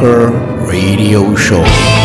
Rocker Radio Show.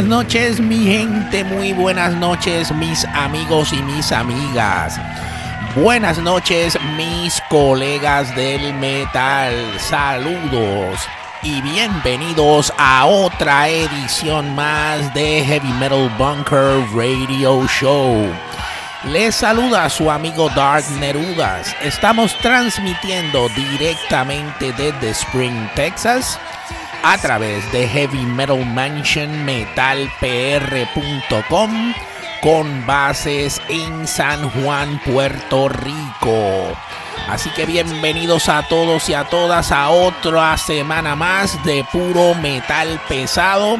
buenas noches, mi gente. Muy buenas noches, mis amigos y mis amigas. Buenas noches, mis colegas del metal. Saludos y bienvenidos a otra edición más de Heavy Metal Bunker Radio Show. Les saluda su amigo Dark Nerudas. Estamos transmitiendo directamente desde Spring, Texas a través de Heavy Metal Mansion metalpr.com con bases en San Juan, Puerto Rico. Así que bienvenidos a todos y a todas a otra semana más de puro metal pesado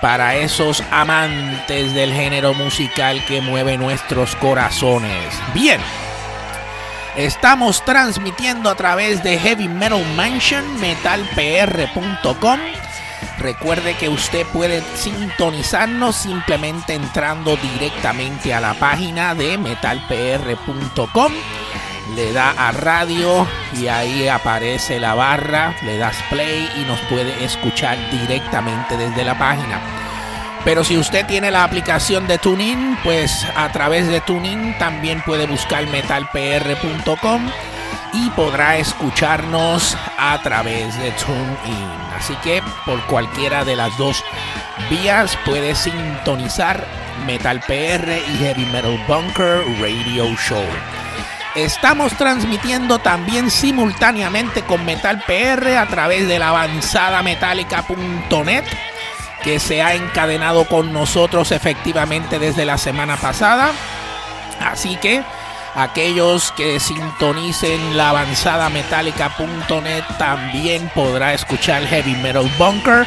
para esos amantes del género musical que mueve nuestros corazones. Bien estamos transmitiendo a través de Heavy Metal Mansion, metalpr.com. Recuerde que usted puede sintonizarnos simplemente entrando directamente a la página de metalpr.com le da a radio y ahí aparece la barra, le das play y nos puede escuchar directamente desde la página. Pero si usted tiene la aplicación de TuneIn, pues a través de TuneIn también puede buscar metalpr.com y podrá escucharnos a través de TuneIn. Así que por cualquiera de las dos vías puede sintonizar Metal PR y Heavy Metal Bunker Radio Show. Estamos transmitiendo también simultáneamente con Metal PR a través de la avanzada metálica.net que se ha encadenado con nosotros efectivamente desde la semana pasada. Así que aquellos que sintonicen la avanzada metálica.net también podrá escuchar Heavy Metal Bunker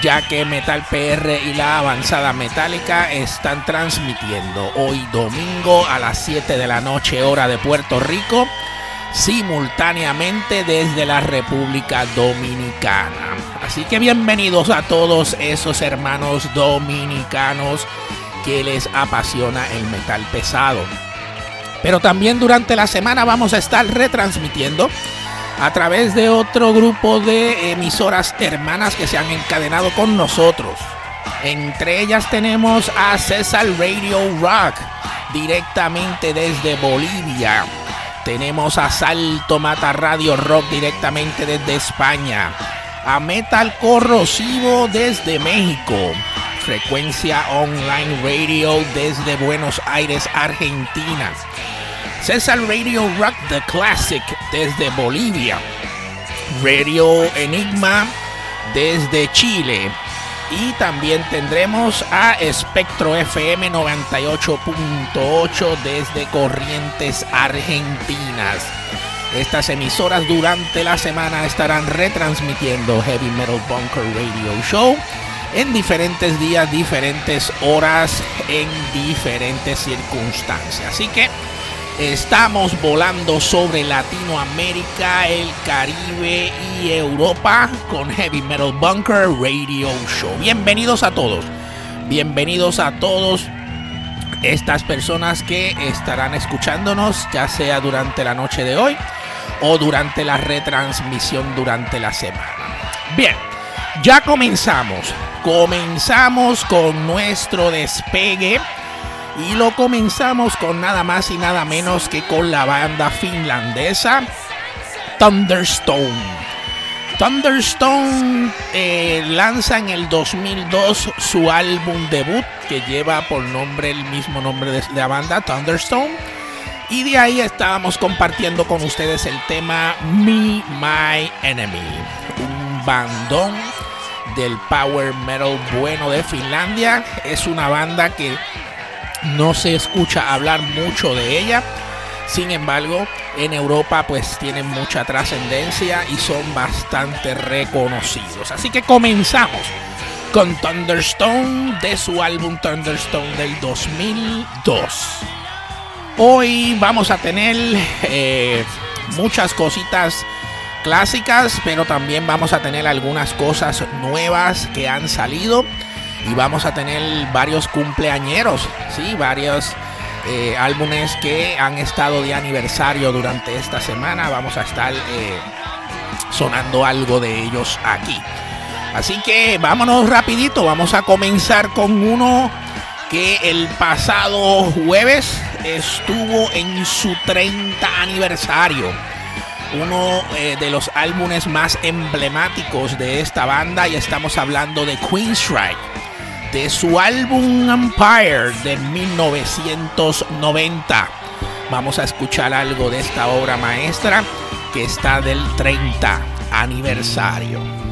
ya que Metal PR y la avanzada metálica están transmitiendo hoy domingo a las 7 de la noche hora de Puerto Rico simultáneamente desde la República Dominicana. Así que bienvenidos a todos esos hermanos dominicanos que les apasiona el metal pesado. Pero también durante la semana vamos a estar retransmitiendo a través de otro grupo de emisoras hermanas que se han encadenado con nosotros. Entre ellas tenemos a César Radio Rock, directamente desde Bolivia. Tenemos a Salto Mata Radio Rock directamente desde España. A Metal Corrosivo desde México. Frecuencia Online Radio desde Buenos Aires, Argentina César Radio Rock The Classic desde Bolivia. Radio Enigma desde Chile. Y también tendremos a Espectro FM 98.8 desde Corrientes, Argentinas. Estas emisoras durante la semana estarán retransmitiendo Heavy Metal Bunker Radio Show en diferentes días, diferentes horas, en diferentes circunstancias. Así que Estamos volando sobre Latinoamérica, el Caribe y Europa con Heavy Metal Bunker Radio Show. Bienvenidos a todos. Bienvenidos a todos estas personas que estarán escuchándonos, ya sea durante la noche de hoy o durante la retransmisión durante la semana. Bien, ya comenzamos. Comenzamos con nuestro despegue y lo comenzamos con nada más y nada menos que con la banda finlandesa Thunderstone. Thunderstone eh, lanza en el 2002 su álbum debut que lleva por nombre el mismo nombre de la banda, Thunderstone. Y de ahí estábamos compartiendo con ustedes el tema Me, My Enemy, un bandón del power metal bueno de Finlandia. Es una banda que no se escucha hablar mucho de ella. Sin embargo, en Europa pues tienen mucha trascendencia y son bastante reconocidos. Así que comenzamos con Thunderstone de su álbum Thunderstone del 2002. Hoy vamos a tener eh, muchas cositas clásicas, pero también vamos a tener algunas cosas nuevas que han salido y vamos a tener varios cumpleañeros, sí, varios eh, álbumes que han estado de aniversario durante esta semana. Vamos a estar eh, sonando algo de ellos aquí. Así que vámonos rapidito, vamos a comenzar con uno que el pasado jueves estuvo en su 30 aniversario. Uno eh, de los álbumes más emblemáticos de esta banda y estamos hablando de Queenstrike de su álbum Empire de 1990. Vamos a escuchar algo de esta obra maestra que está del 30 aniversario.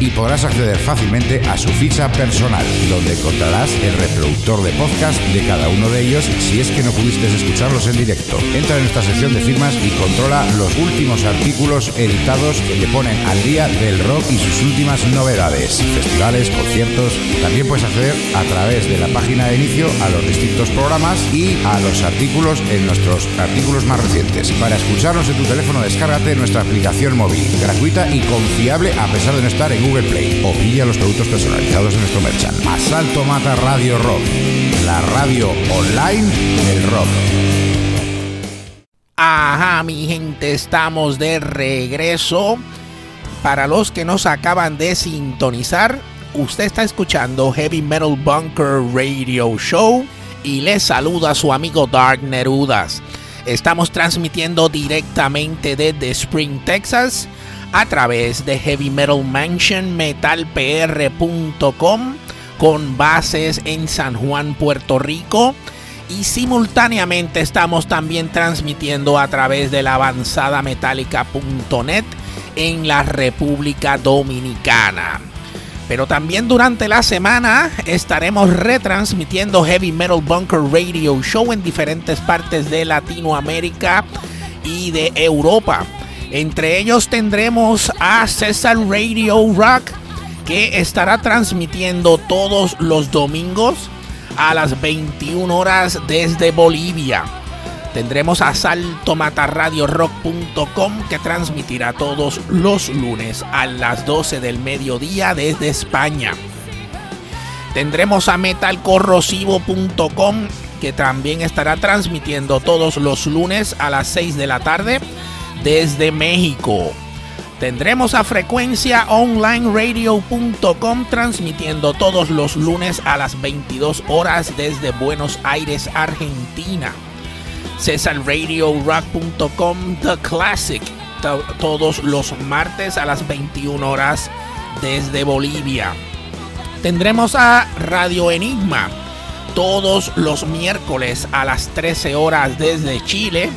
Y podrás acceder su ficha personal, donde encontrarás el reproductor de podcast de cada uno de ellos si es que no pudiste escucharlos en directo. Entra en nuestra sección de firmas y controla los últimos artículos editados que te ponen al día del rock y sus últimas novedades, festivales, conciertos. También puedes acceder a través de la página de inicio a los distintos programas y a los artículos en nuestros artículos más recientes. Para escucharnos en tu teléfono, descárgate nuestra aplicación móvil, gratuita y confiable a pesar de no estar en Google Play. O pilla los productos personalizados en nuestro merchant. Asalto Mata Radio Rock, la radio online del rock. Ajá, mi gente, estamos de regreso. Para los que nos acaban de sintonizar, usted está escuchando Heavy Metal Bunker Radio Show y le saluda a su amigo Dark Nerudas. Estamos transmitiendo directamente desde Spring, Texas, a través de Heavy Metal Mansion metalpr.com con bases en San Juan, Puerto Rico. Y simultáneamente estamos también transmitiendo a través de la avanzadametálica.net en la República Dominicana. Pero también durante la semana estaremos retransmitiendo Heavy Metal Bunker Radio Show en diferentes partes de Latinoamérica y de Europa. Entre ellos tendremos a César Radio Rock que estará transmitiendo todos los domingos a las 21 horas desde Bolivia. Tendremos a saltomatarradiorock.com que transmitirá todos los lunes a las 12 del mediodía desde España. Tendremos a metalcorrosivo.com que también estará transmitiendo todos los lunes a las 6 de la tarde desde México. Tendremos a frecuenciaonlineradio.com transmitiendo todos los lunes a las 22 horas desde Buenos Aires, Argentina. CesarRadioRock.com The Classic to- todos los martes a las 21 horas desde Bolivia. Tendremos a Radio Enigma todos los miércoles a las 13 horas desde Chile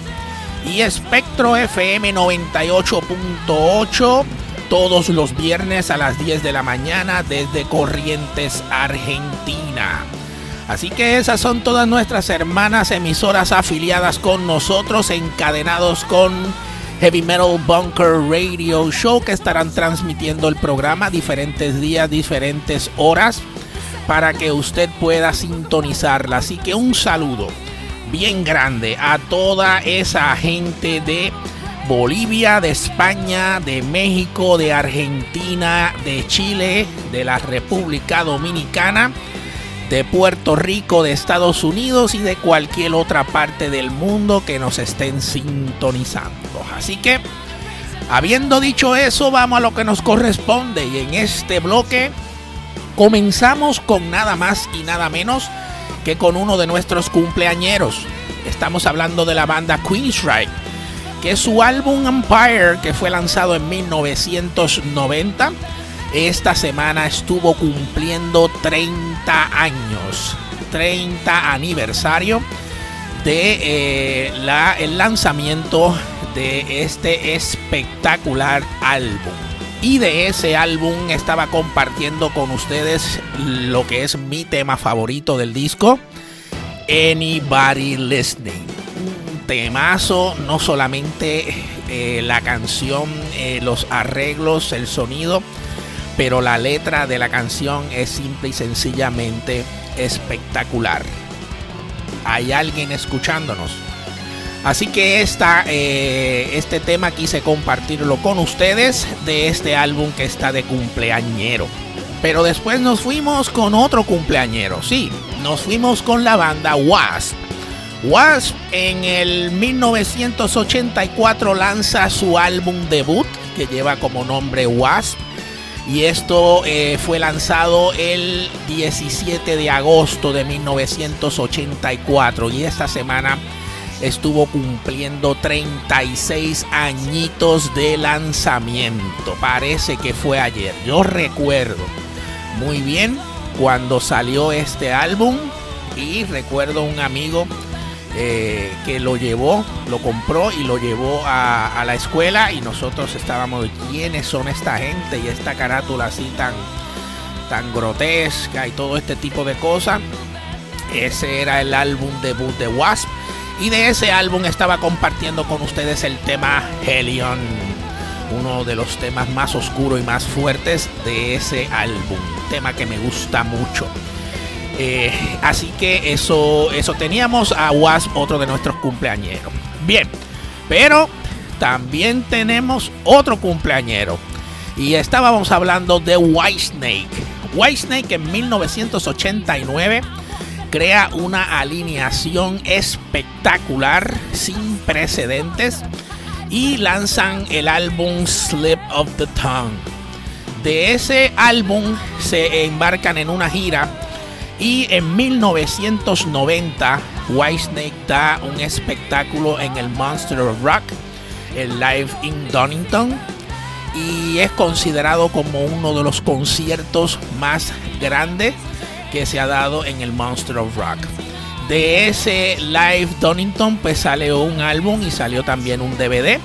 y Espectro FM 98.8 todos los viernes a las 10 de la mañana desde Corrientes, Argentina. Así que esas son todas nuestras hermanas emisoras afiliadas con nosotros, encadenados con Heavy Metal Bunker Radio Show, que estarán transmitiendo el programa diferentes días, diferentes horas, para que usted pueda sintonizarla. Así que un saludo bien grande a toda esa gente de Bolivia, de España, de México, de Argentina, de Chile, de la República Dominicana, de Puerto Rico, de Estados Unidos y de cualquier otra parte del mundo que nos estén sintonizando. Así que, habiendo dicho eso, vamos a lo que nos corresponde y en este bloque comenzamos con nada más y nada menos con uno de nuestros cumpleañeros. Estamos hablando de la banda Queensryche, que su álbum Empire, que fue lanzado en 1990, esta semana estuvo cumpliendo 30 años, 30 aniversario de eh, la, el lanzamiento de este espectacular álbum. Y de ese álbum estaba compartiendo con ustedes lo que es mi tema favorito del disco, Anybody Listening. Un temazo, no solamente eh, la canción, eh, los arreglos, el sonido, pero la letra de la canción es simple y sencillamente espectacular. Hay alguien escuchándonos. Así que eh, este tema quise compartirlo con ustedes de este álbum que está de cumpleañero. Pero después nos fuimos con otro cumpleañero. Sí, nos fuimos con la banda Wasp. Wasp en el 1984 lanza su álbum debut que lleva como nombre Wasp. Y esto eh, fue lanzado el 17 de agosto de 1984. Y esta semana estuvo cumpliendo 36 añitos de lanzamiento. Parece que fue ayer. Yo recuerdo muy bien cuando salió este álbum y recuerdo un amigo eh, que lo llevó, lo compró y lo llevó a, a, la escuela y nosotros estábamos, ¿quiénes son esta gente? Y esta carátula así tan, tan grotesca y todo este tipo de cosas. Ese era el álbum debut de Wasp. Y de ese álbum estaba compartiendo con ustedes el tema Helion, uno de los temas más oscuros y más fuertes de ese álbum, tema que me gusta mucho. Eh, así que eso, eso teníamos a Wasp, otro de nuestros cumpleañeros. Bien, pero también tenemos otro cumpleañero. Y estábamos hablando de Whitesnake. Whitesnake en 1989 crea una alineación espectacular, sin precedentes, y lanzan el álbum Slip of the Tongue. De ese álbum se embarcan en una gira y en 1990 Whitesnake da un espectáculo en el Monster of Rock, el Live in Donington, y es considerado como uno de los conciertos más grandes que se ha dado en el Monster of Rock. De ese Live Donington pues salió un álbum y salió también un DVD.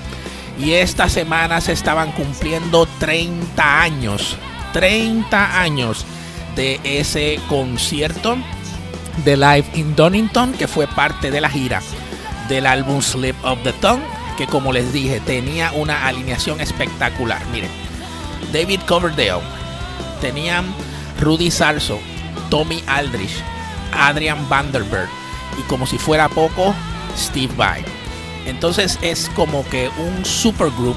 Y esta semana se estaban cumpliendo 30 años. 30 años de ese concierto de Live in Donington que fue parte de la gira del álbum Slip of the Tongue que como les dije tenía una alineación espectacular. Miren, David Coverdale, tenían Rudy Salso, Tommy Aldrich, Adrian Vanderberg y como si fuera poco, Steve Vai. Entonces es como que un supergroup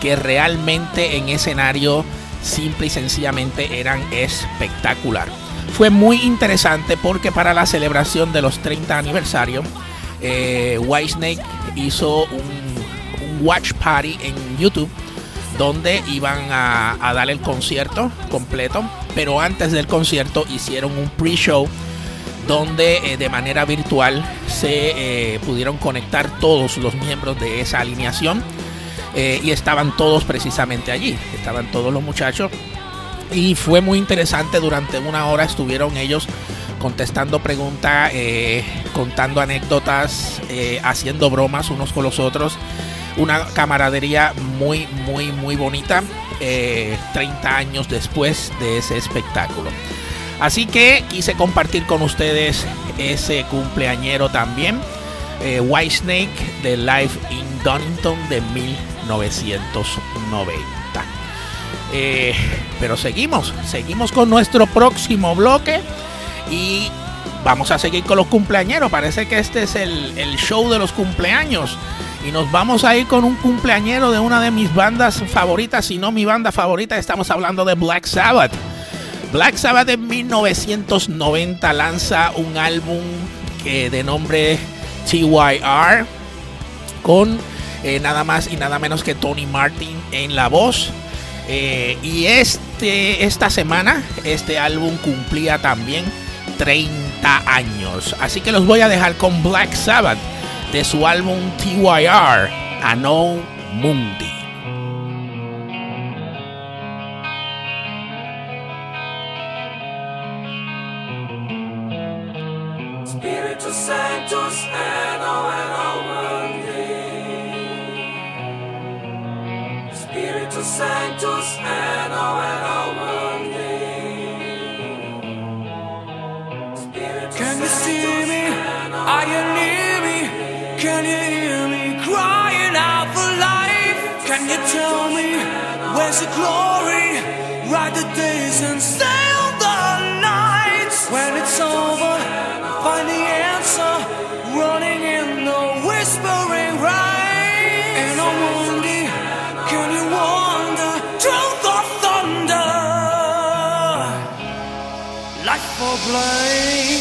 que realmente en escenario simple y sencillamente eran espectacular. Fue muy interesante porque para la celebración de los 30 aniversario, eh, Whitesnake hizo un, un, watch party en YouTube donde iban a, a dar el concierto completo, pero antes del concierto hicieron un pre-show donde eh, de manera virtual se eh, pudieron conectar todos los miembros de esa alineación eh, y estaban todos precisamente allí, estaban todos los muchachos y fue muy interesante, durante una hora estuvieron ellos contestando preguntas, contando anécdotas, haciendo bromas unos con los otros. Una camaradería muy, muy, muy bonita, eh, 30 años después de ese espectáculo. Así que quise compartir con ustedes ese cumpleañero también. Eh, White Snake de Live in Donington de 1990. Eh, pero seguimos, seguimos con nuestro próximo bloque y vamos a seguir con los cumpleañeros. Parece que este es el, show de los cumpleaños. Y nos vamos a ir con un cumpleañero de una de mis bandas favoritas, si no mi banda favorita. Estamos hablando de Black Sabbath. Black Sabbath en 1990 lanza un álbum que de nombre TYR con eh, nada más y nada menos que Tony Martin en la voz. Eh, y este, esta semana este álbum cumplía también 30 años. Así que los voy a dejar con Black Sabbath de su álbum TYR, Ano Mundi. Where's the glory? Ride the days and sail the nights. When it's over, find the answer. Running in the whispering rain. And on Monday, can you wander through the thunder? Life for blame.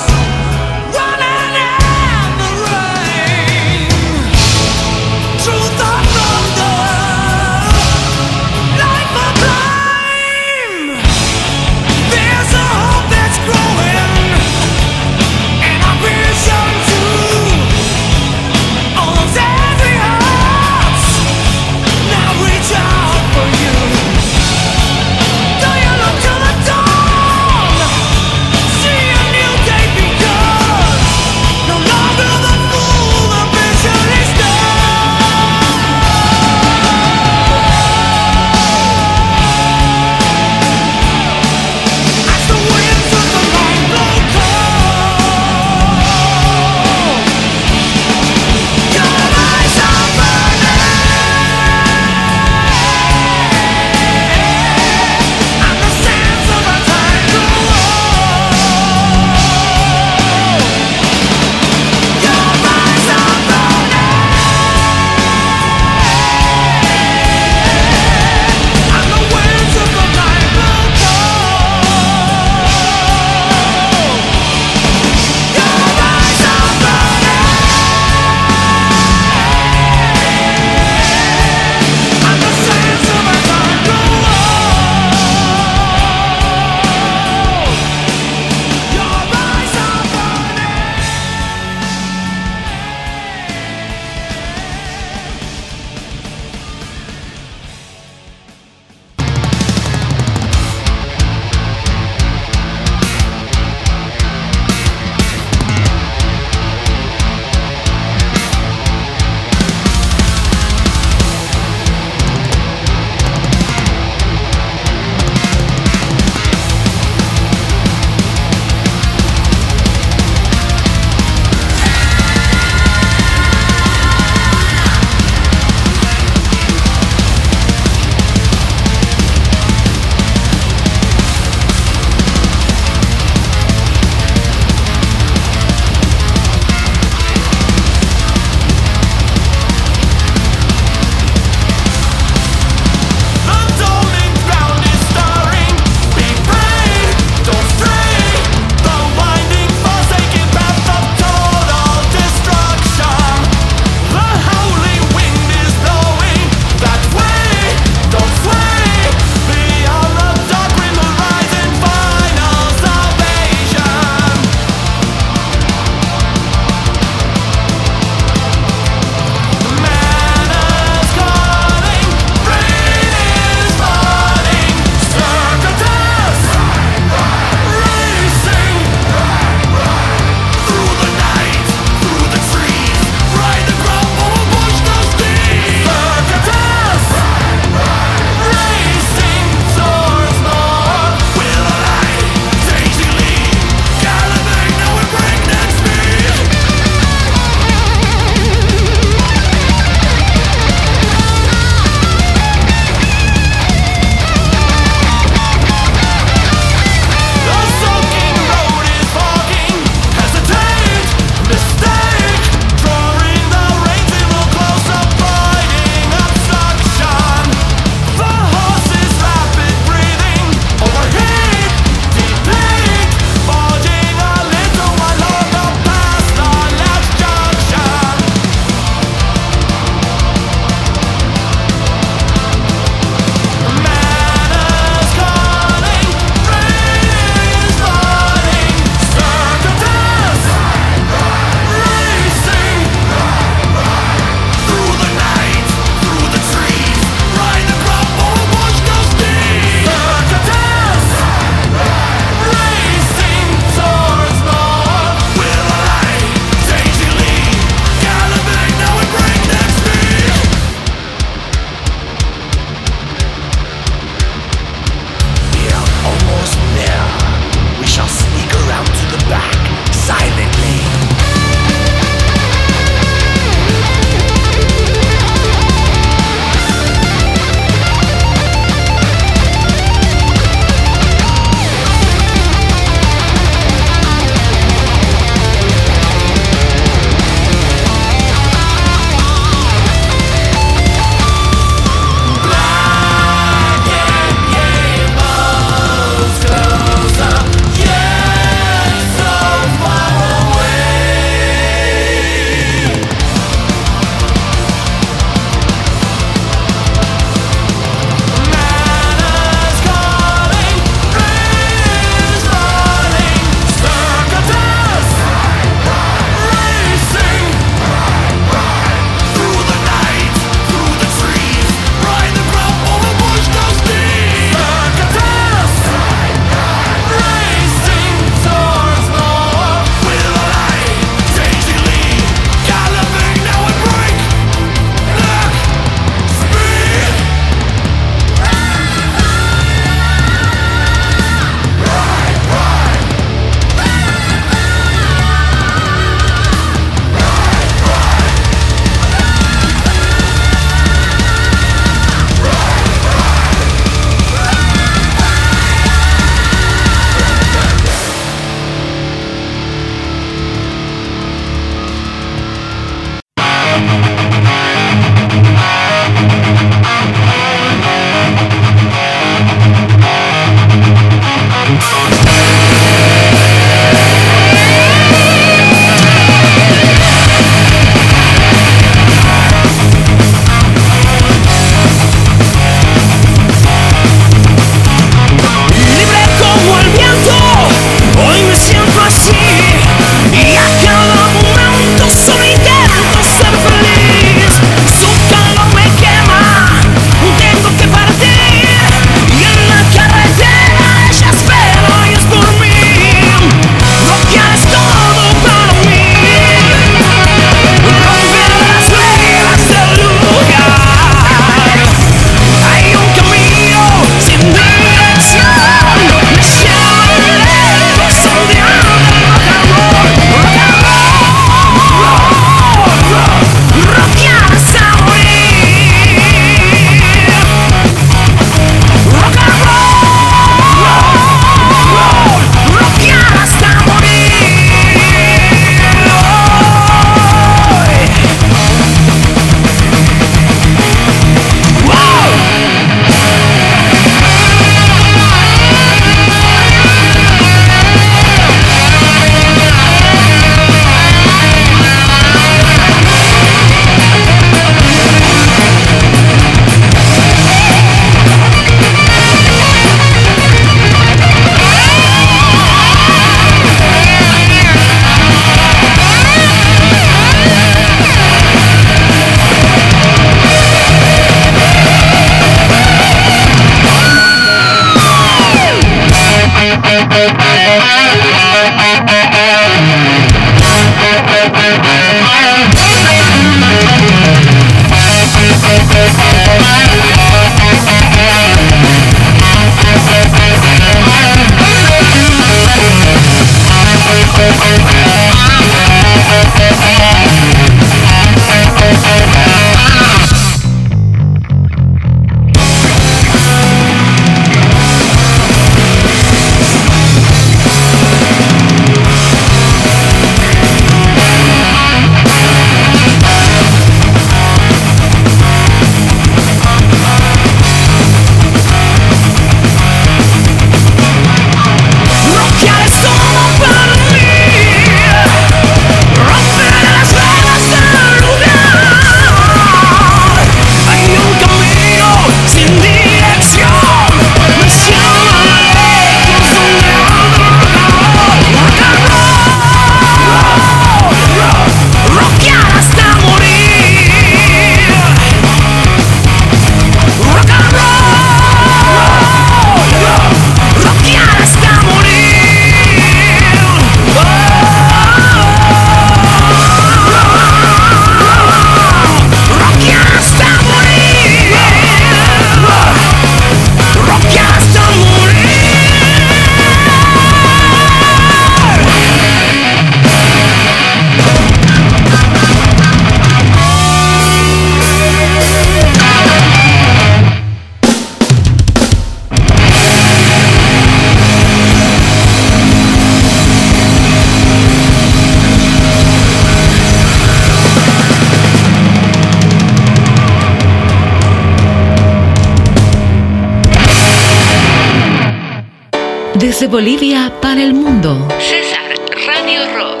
Bolivia para el mundo. César Radio Rock.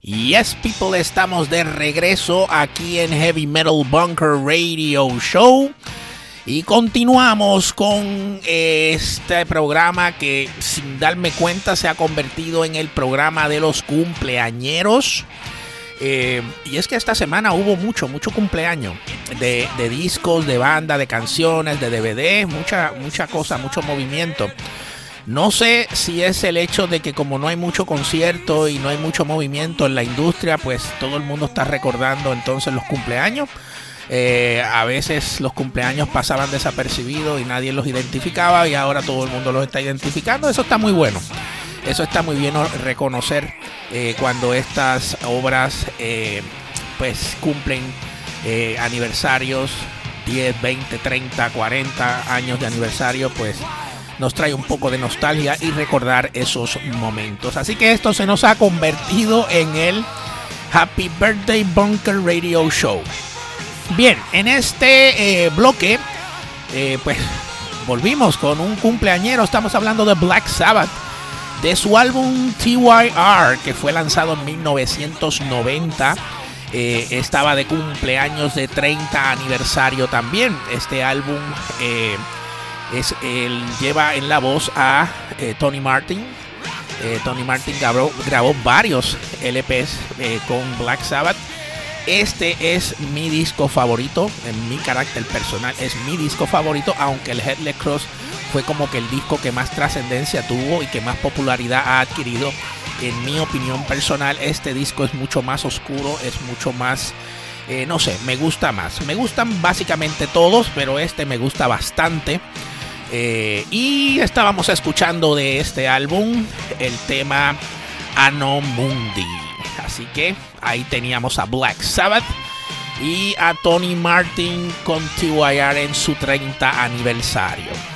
Yes, people, estamos de regreso aquí en Heavy Metal Bunker Radio Show. Y continuamos con este programa que sin darme cuenta se ha convertido en el programa de los cumpleañeros. Eh, y es que esta semana hubo mucho, mucho cumpleaños de, discos, de banda, de canciones, de DVD, mucha, mucha cosa, mucho movimiento. No sé si es el hecho de que como no hay mucho concierto y no hay mucho movimiento en la industria, pues todo el mundo está recordando entonces los cumpleaños. Eh, a veces los cumpleaños pasaban desapercibidos y nadie los identificaba y ahora todo el mundo los está identificando. Eso está muy bueno. Eso está muy bien reconocer eh, cuando estas obras eh, pues cumplen eh, aniversarios, 10, 20, 30, 40 años de aniversario, pues nos trae un poco de nostalgia y recordar esos momentos. Así que esto se nos ha convertido en el Happy Birthday Bunker Radio Show. Bien, en este bloque, pues volvimos con un cumpleañero. Estamos hablando de Black Sabbath de su álbum TYR, que fue lanzado en 1990. Eh, estaba de cumpleaños de 30 aniversario también. Este álbum eh, es, él lleva en la voz a eh, Tony Martin. Tony Martin grabó, grabó varios LPs con Black Sabbath. Este es mi disco favorito, en mi carácter personal, es mi disco favorito, aunque el Headless Cross fue como que el disco que más trascendencia tuvo y que más popularidad ha adquirido. En mi opinión personal, este disco es mucho más oscuro, es mucho más, eh, no sé, me gusta más. Me gustan básicamente todos, pero este me gusta bastante. Eh, y estábamos escuchando de este álbum el tema Ano Mundi. Así que ahí teníamos a Black Sabbath y a Tony Martin con TYR en su 30 aniversario.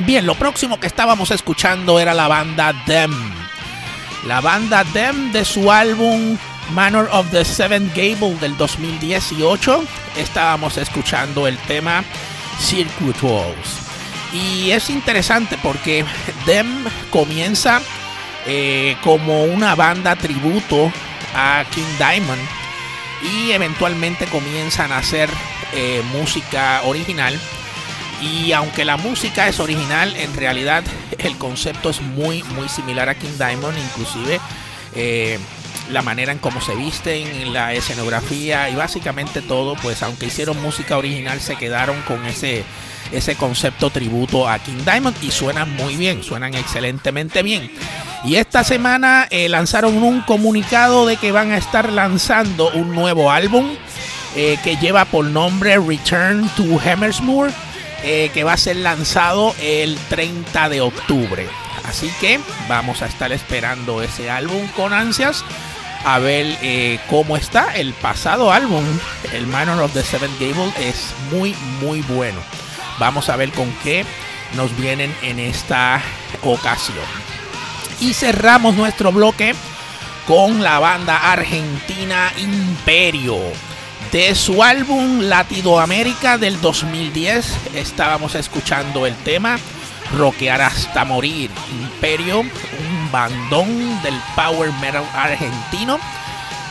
Bien, lo próximo que estábamos escuchando era la banda Them. La banda Them de su álbum Manor of the Seven Gable del 2018. Estábamos escuchando el tema Circuit Walls. Y es interesante porque Them comienza eh, como una banda tributo a King Diamond y eventualmente comienzan a hacer eh, música original y aunque la música es original, en realidad el concepto es muy, muy similar a King Diamond. Inclusive eh, la manera en cómo se visten, la escenografía y básicamente todo, pues aunque hicieron música original se quedaron con ese ese concepto tributo a King Diamond y suenan muy bien, suenan excelentemente bien. Y esta semana eh, lanzaron un comunicado de que van a estar lanzando un nuevo álbum eh, que lleva por nombre Return to Hammersmoor, eh, que va a ser lanzado el 30 de octubre. Así que vamos a estar esperando ese álbum con ansias a ver cómo está. El pasado álbum, el Manor of the Seven Gable, es muy, muy bueno. Vamos a ver con qué nos vienen en esta ocasión. Y cerramos nuestro bloque con la banda argentina Imperio. De su álbum Latinoamérica del 2010 estábamos escuchando el tema Roquear hasta morir. Imperio, un bandón del power metal argentino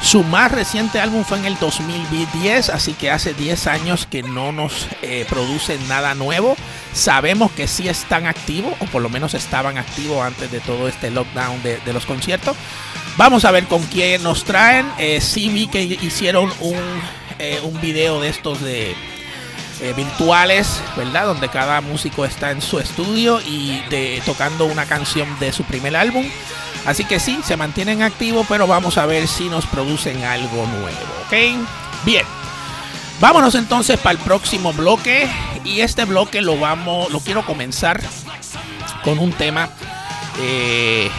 su más reciente álbum fue en el 2010, así que hace 10 años que no nos eh, producen nada nuevo. Sabemos que sí están activos, o por lo menos estaban activos antes de todo este lockdown de, los conciertos. Vamos a ver con quién nos traen. Eh, sí vi que hicieron un, eh, un video de estos de virtuales, ¿verdad? Donde cada músico está en su estudio y tocando una canción de su primer álbum. Así que sí, se mantienen activos, pero vamos a ver si nos producen algo nuevo, ¿ok? Bien. Vámonos entonces para el próximo bloque y este bloque lo vamos, lo quiero comenzar con un tema eh,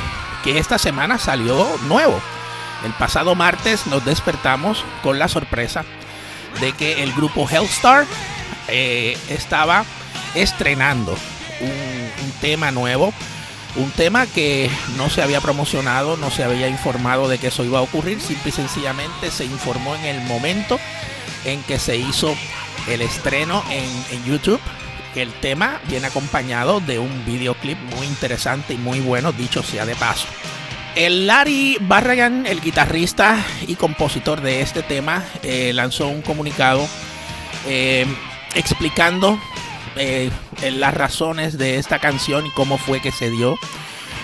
que esta semana salió nuevo. El pasado martes nos despertamos con la sorpresa de que el grupo Hellstar eh, estaba estrenando un tema nuevo un tema que no se había promocionado, no se había informado de que eso iba a ocurrir, simple y sencillamente se informó en el momento en que se hizo el estreno en, YouTube. Que el tema viene acompañado de un videoclip muy interesante y muy bueno, dicho sea de paso. El Larry Barragan, el guitarrista y compositor de este tema, eh, lanzó un comunicado eh, explicando eh, las razones de esta canción y cómo fue que se dio.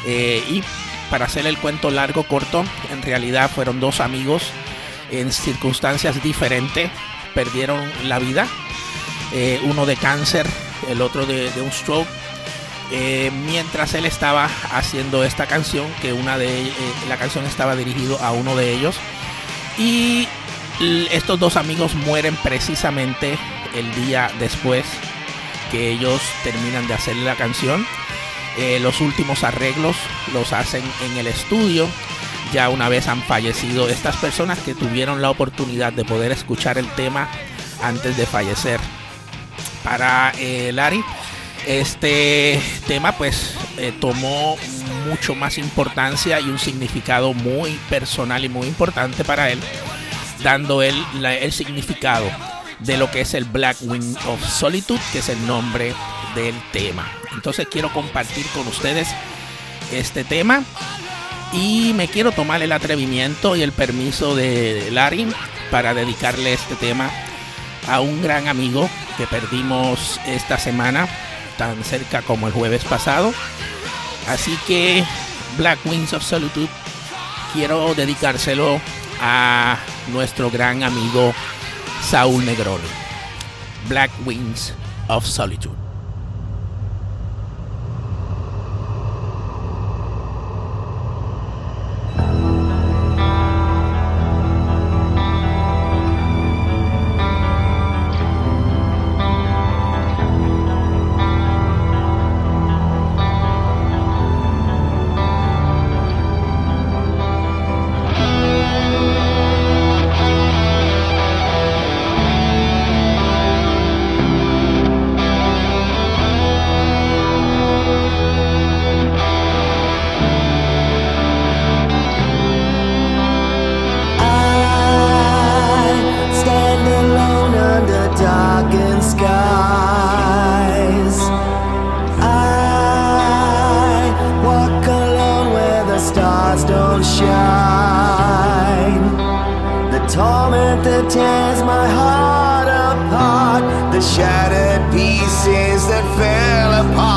Y para hacer el cuento largo, corto, en realidad fueron dos amigos en circunstancias diferentes, perdieron la vida. Uno de cáncer, el otro de, un stroke. Mientras él estaba haciendo esta canción, que una de la canción estaba dirigido a uno de ellos. Y estos dos amigos mueren precisamente el día después que ellos terminan de hacer la canción. Eh, los últimos arreglos los hacen en el estudio. Ya una vez han fallecido estas personas que tuvieron la oportunidad de poder escuchar el tema antes de fallecer. Para eh, Larry, este tema pues eh, tomó mucho más importancia y un significado muy personal y muy importante para él, dando él el significado de lo que es el Black Wing of Solitude, que es el nombre del tema. Entonces quiero compartir con ustedes este tema y me quiero tomar el atrevimiento y el permiso de Larry para dedicarle este tema a un gran amigo que perdimos esta semana, tan cerca como el jueves pasado. Así que Black Wings of Solitude quiero dedicárselo a nuestro gran amigo Saúl Negroni. Black Wings of Solitude. the shattered pieces that fell apart.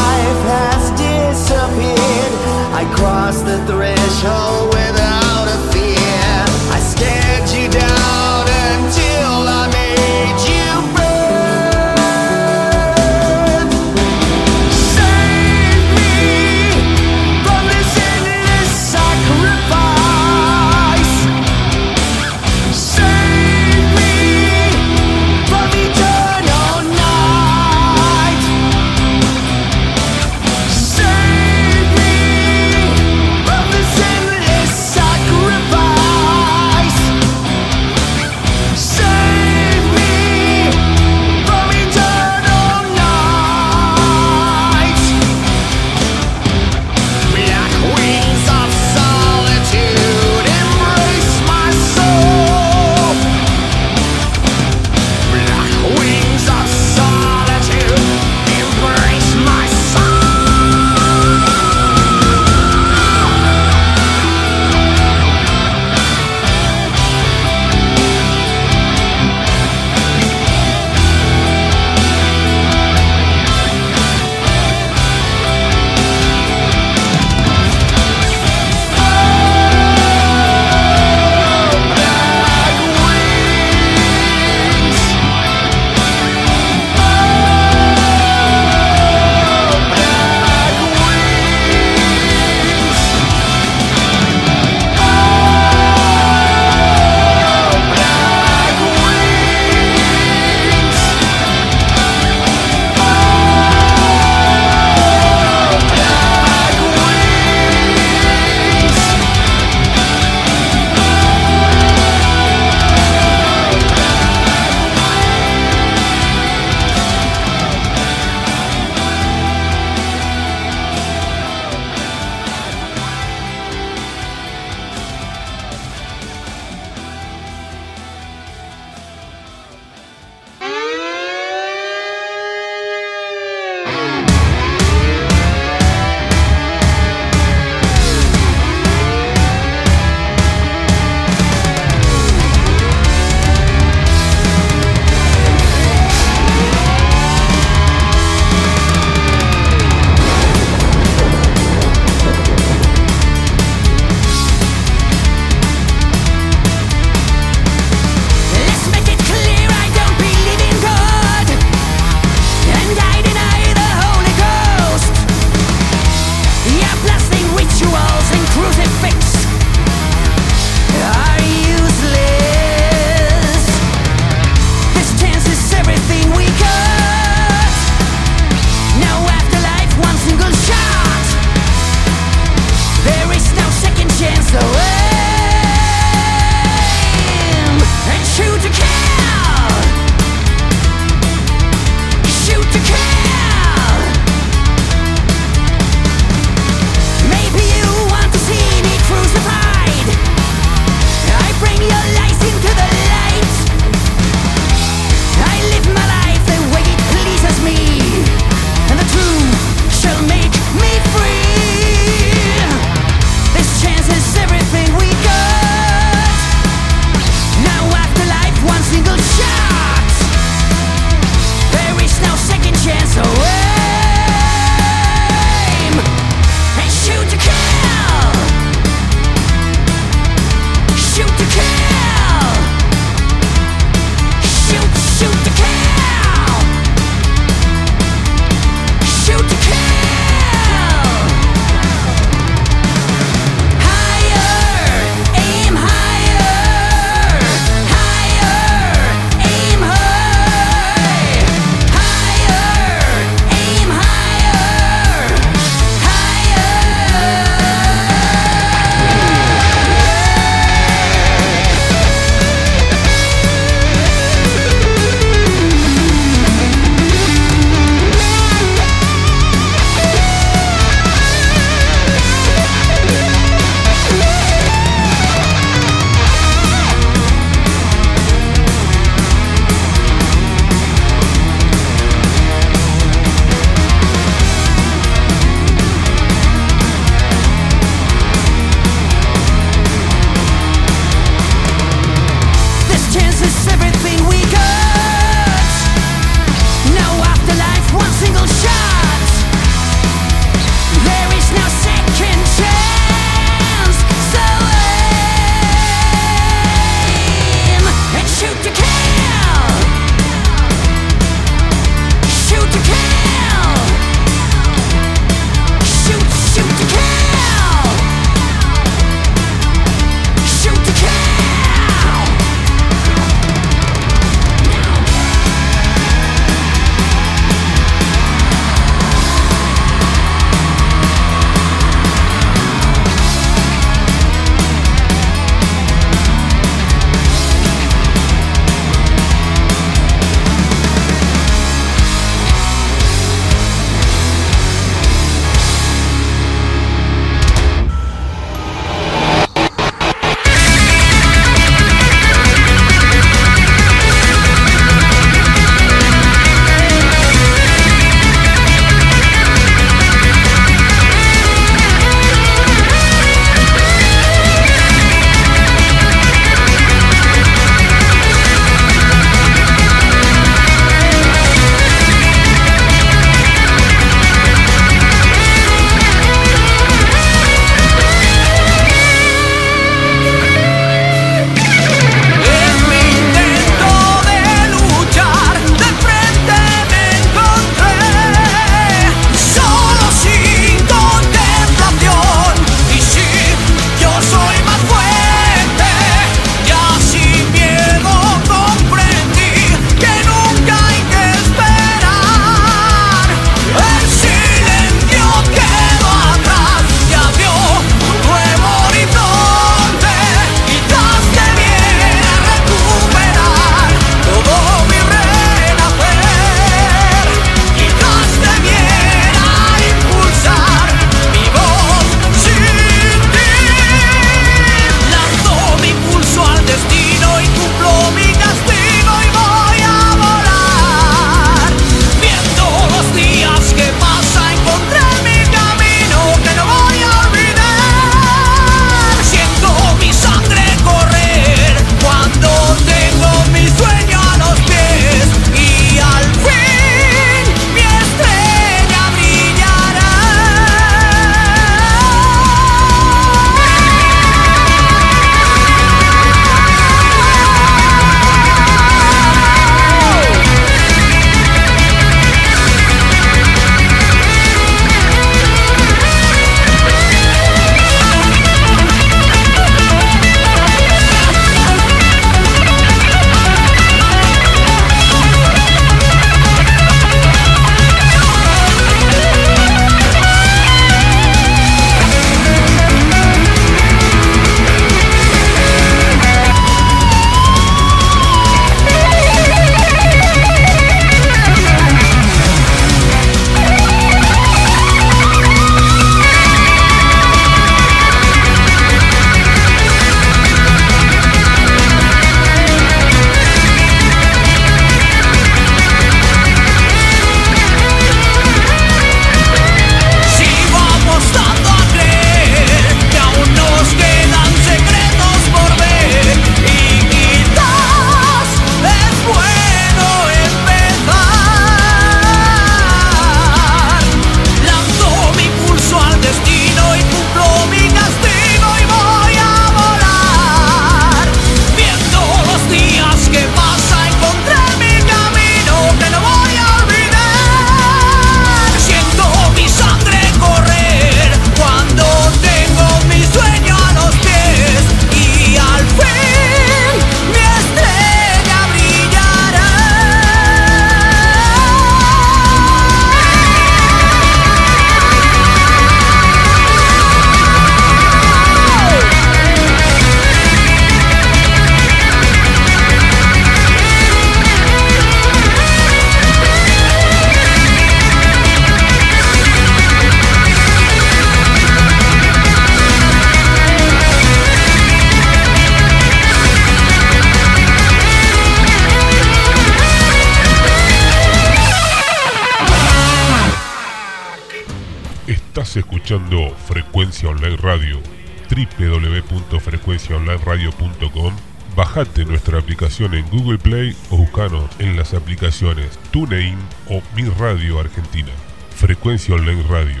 En Google Play o buscanos en las aplicaciones TuneIn o Mi Radio Argentina. Frecuencia Online Radio,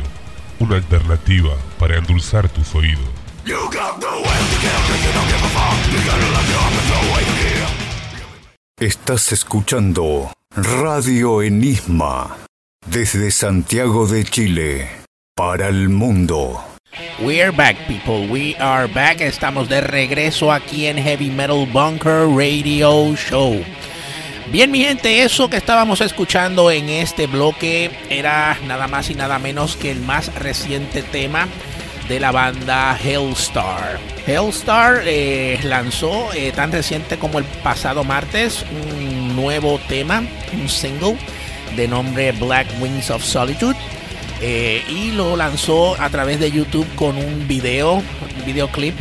una alternativa para endulzar tus oídos. Estás escuchando Radio Enigma desde Santiago de Chile para el mundo. We are back, people. We are back. Estamos de regreso aquí en Heavy Metal Bunker Radio Show. Bien, mi gente, eso que estábamos escuchando en este bloque era nada más y nada menos que el más reciente tema de la banda Hellstar. Hellstar eh, lanzó eh, tan reciente como el pasado martes un nuevo tema, un single de nombre Black Wings of Solitude. Eh, y lo lanzó a través de YouTube con un video, un videoclip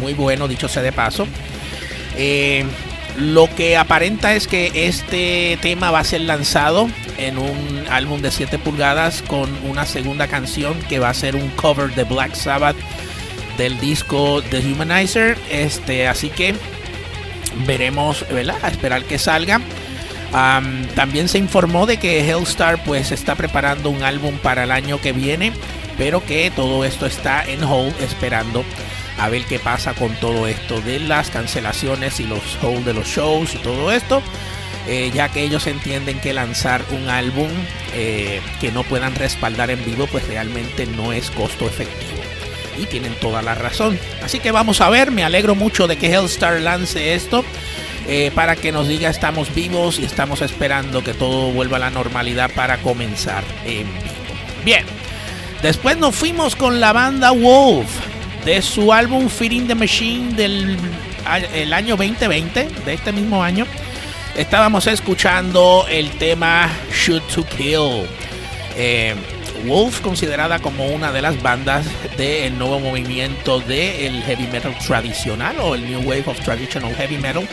muy bueno, dicho sea de paso. lo que aparenta es que este tema va a ser lanzado en un álbum de 7 pulgadas con una segunda canción que va a ser un cover de Black Sabbath del disco The Humanizer. Este, así que veremos, ¿verdad? A esperar que salga. También se informó de que Hellstar pues está preparando un álbum para el año que viene, pero que todo esto está en hold esperando a ver qué pasa con todo esto de las cancelaciones y los hold de los shows y todo esto. Eh, ya que ellos entienden que lanzar un álbum eh, que no puedan respaldar en vivo pues realmente no es costo efectivo. Y tienen toda la razón. Así que vamos a ver, me alegro mucho de que Hellstar lance esto. Eh, para que nos diga estamos vivos y estamos esperando que todo vuelva a la normalidad para comenzar en vivo. Bien, después nos fuimos con la banda Wolf de su álbum Feeding the Machine del el año 2020, de este mismo año estábamos escuchando el tema Shoot to Kill. Eh, Wolf considerada como una de las bandas del nuevo movimiento del heavy metal tradicional o el New Wave of Traditional Heavy Metal.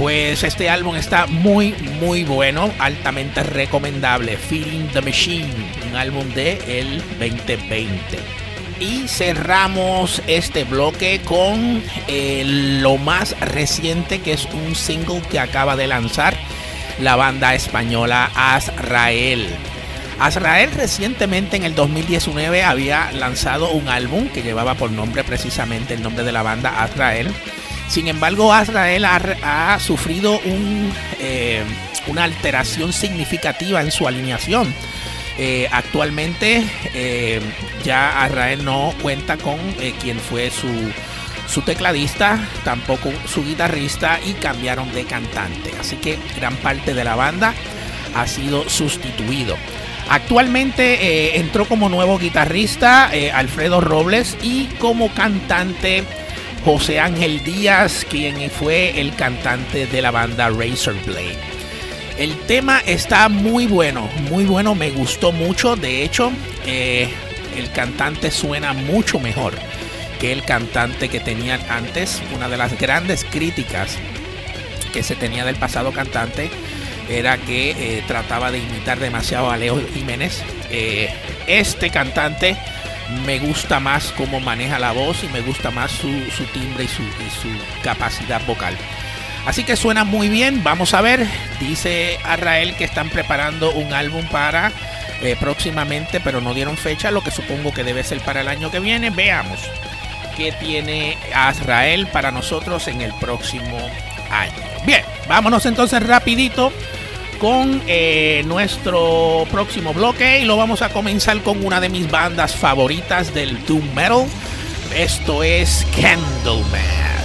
Pues este álbum está muy muy bueno, altamente recomendable. Feeling the Machine, un álbum de el 2020. Y cerramos este bloque con eh, lo más reciente que es un single que acaba de lanzar la banda española Azrael. Azrael recientemente en el 2019 había lanzado un álbum que llevaba por nombre precisamente el nombre de la banda Azrael. Sin embargo, Azrael ha, sufrido eh, una alteración significativa en su alineación eh, actualmente eh, ya Arrael no cuenta con quien fue su, su tecladista, tampoco su guitarrista y cambiaron de cantante. Así que gran parte de la banda ha sido sustituido. Actualmente entró como nuevo guitarrista Alfredo Robles y como cantante José Ángel Díaz, quien fue el cantante de la banda Razor Blade. El tema está muy bueno, muy bueno, me gustó mucho. De hecho, eh, el cantante suena mucho mejor que el cantante que tenían antes. Una de las grandes críticas que se tenía del pasado cantante era que eh, trataba de imitar demasiado a Leo Jiménez. Eh, este cantante me gusta más cómo maneja la voz y me gusta más su, timbre y su capacidad vocal. Así que suena muy bien. Vamos a ver. Dice Arrael que están preparando un álbum para eh, próximamente, pero no dieron fecha, lo que supongo que debe ser para el año que viene. Veamos qué tiene Azrael para nosotros en el próximo año. Bien, vámonos entonces rapidito con eh, nuestro próximo bloque y lo vamos a comenzar con una de mis bandas favoritas del doom metal. Esto es Candleman.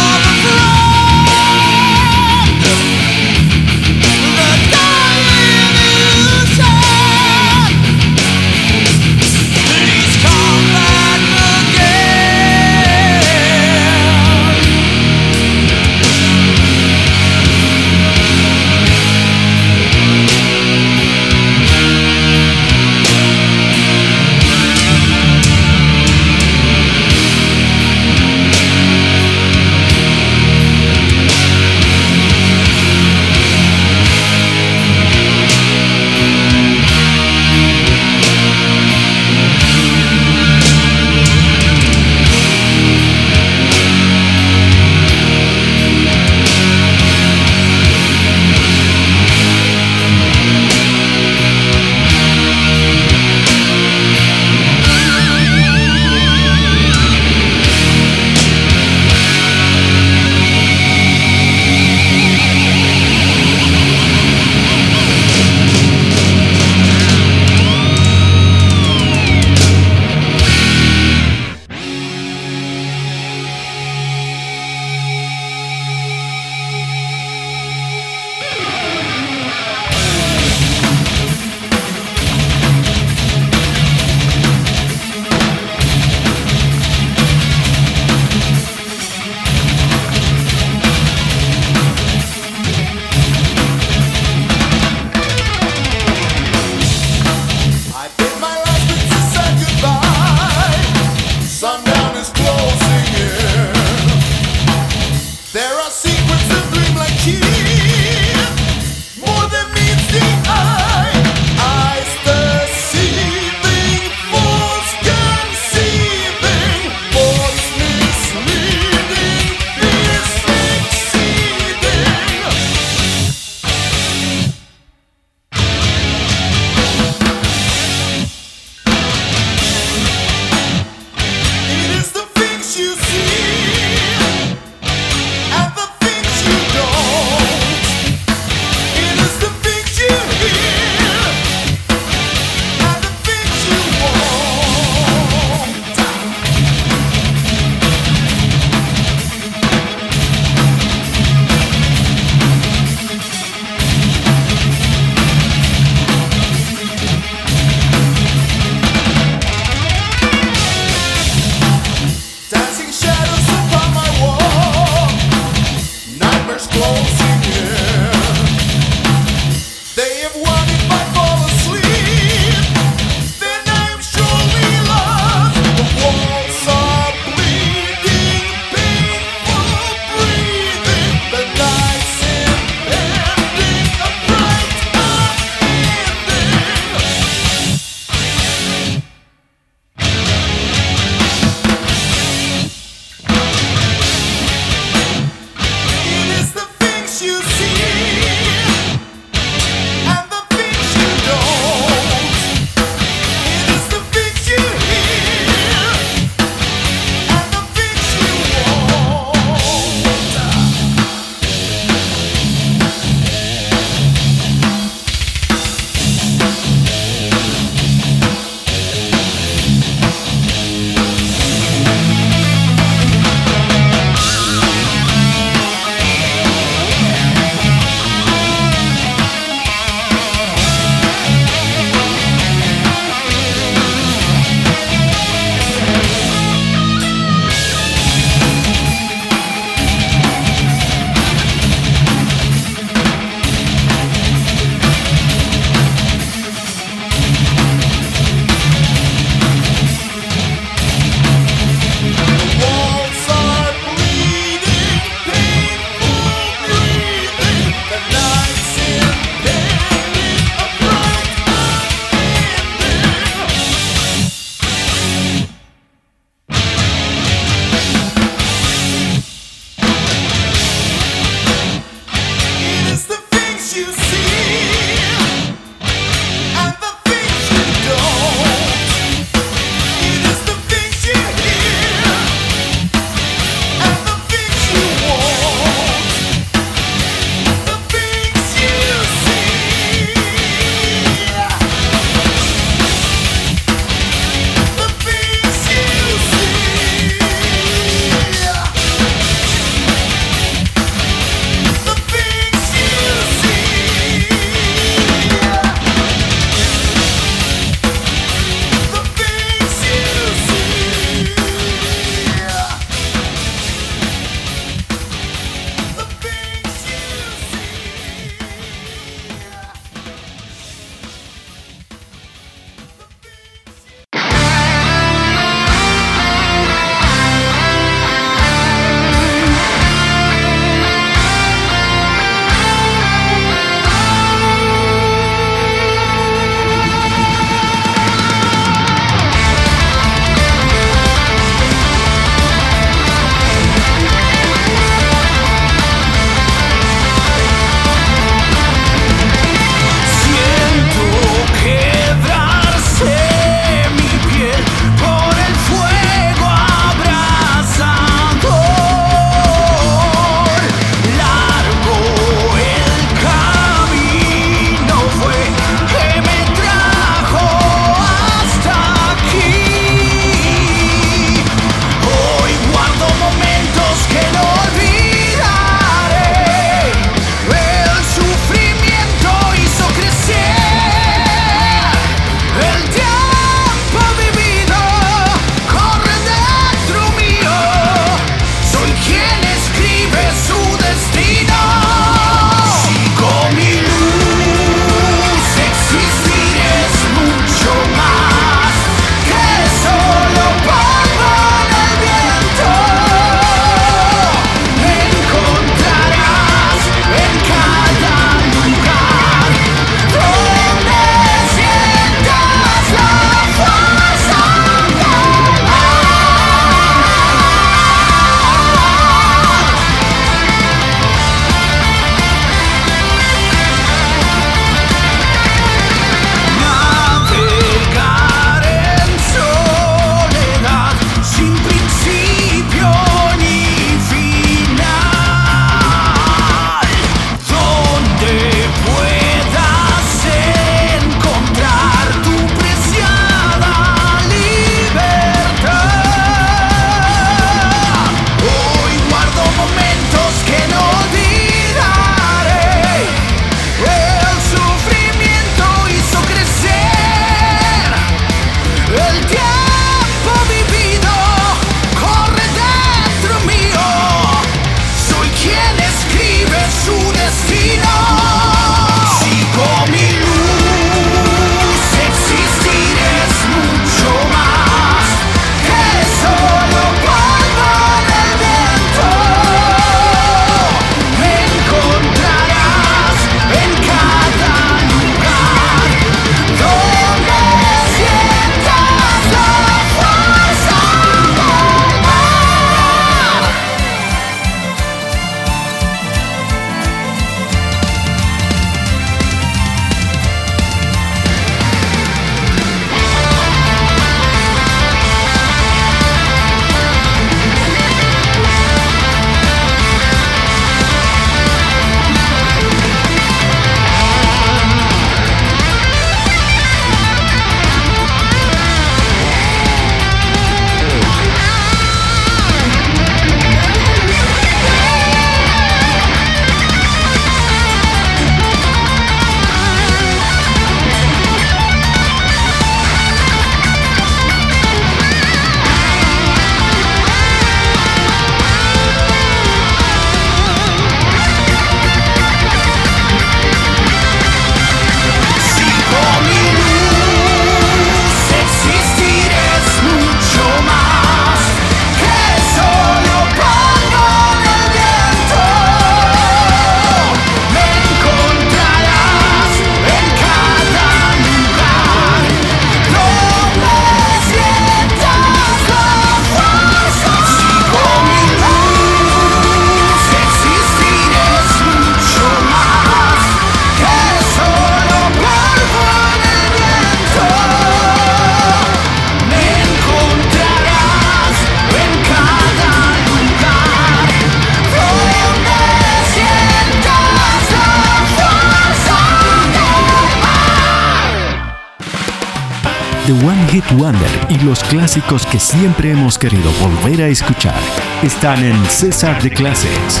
Clásicos que siempre hemos querido volver a escuchar están en César de Classics.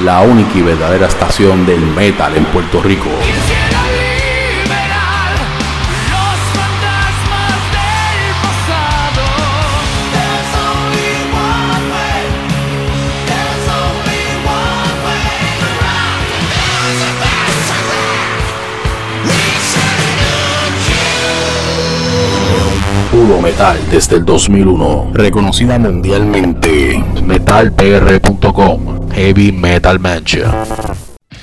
La única y verdadera estación del metal en Puerto Rico. Metal desde el 2001. Reconocida mundialmente. MetalPR.com. Heavy Metal Mancha.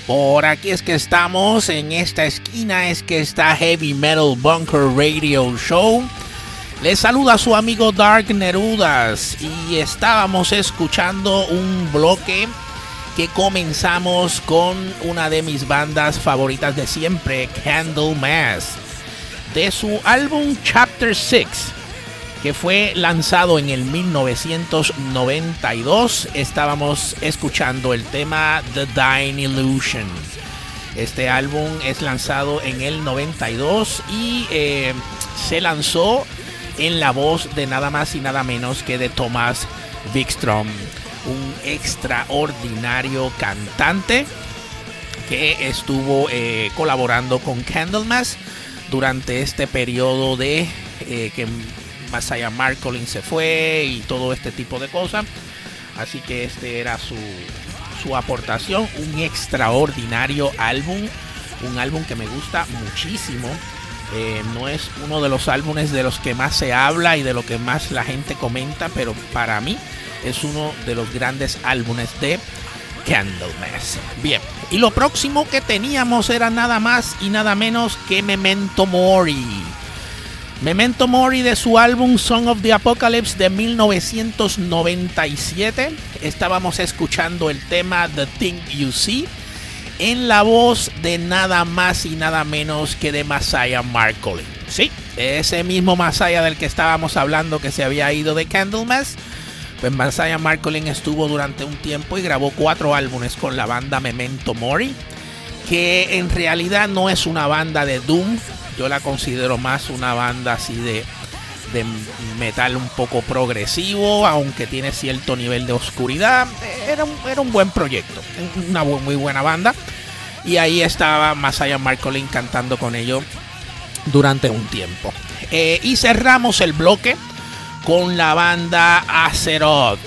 Por aquí es que estamos, en esta esquina es que está Heavy Metal Bunker Radio Show. Les saluda su amigo Dark Nerudas y estábamos escuchando un bloque que comenzamos con una de mis bandas favoritas de siempre, Candlemass de su álbum Chapter 6, que fue lanzado en el 1992. Estábamos escuchando el tema The Dying Illusion. Este álbum es lanzado en el 92 y eh, se lanzó en la voz de nada más y nada menos que de Thomas Wikstrom, un extraordinario cantante que estuvo eh, colaborando con Candlemas durante este periodo de eh, que Masaya Marcolin se fue y todo este tipo de cosas. Así que este era su, su aportación, un extraordinario álbum, un álbum que me gusta muchísimo. Eh, no es uno de los álbumes de los que más se habla y de lo que más la gente comenta, pero para mí es uno de los grandes álbumes de Candlemas. Bien, y lo próximo que teníamos era nada más y nada menos que Memento Mori. Memento Mori de su álbum Song of the Apocalypse de 1997. Estábamos escuchando el tema The Thing You See en la voz de nada más y nada menos que de Masaya Marcolin. Sí, ese mismo Masaya del que estábamos hablando que se había ido de Candlemas pues Masaya Marcolin estuvo durante un tiempo y grabó cuatro álbumes con la banda Memento Mori, que en realidad no es una banda de Doom, yo la considero más una banda así de, de metal un poco progresivo, aunque tiene cierto nivel de oscuridad. Era un, era un buen proyecto, una muy buena banda. Y ahí estaba Masaya Marcolin cantando con ellos durante un tiempo. Eh, y cerramos el bloque con la banda Azeroth.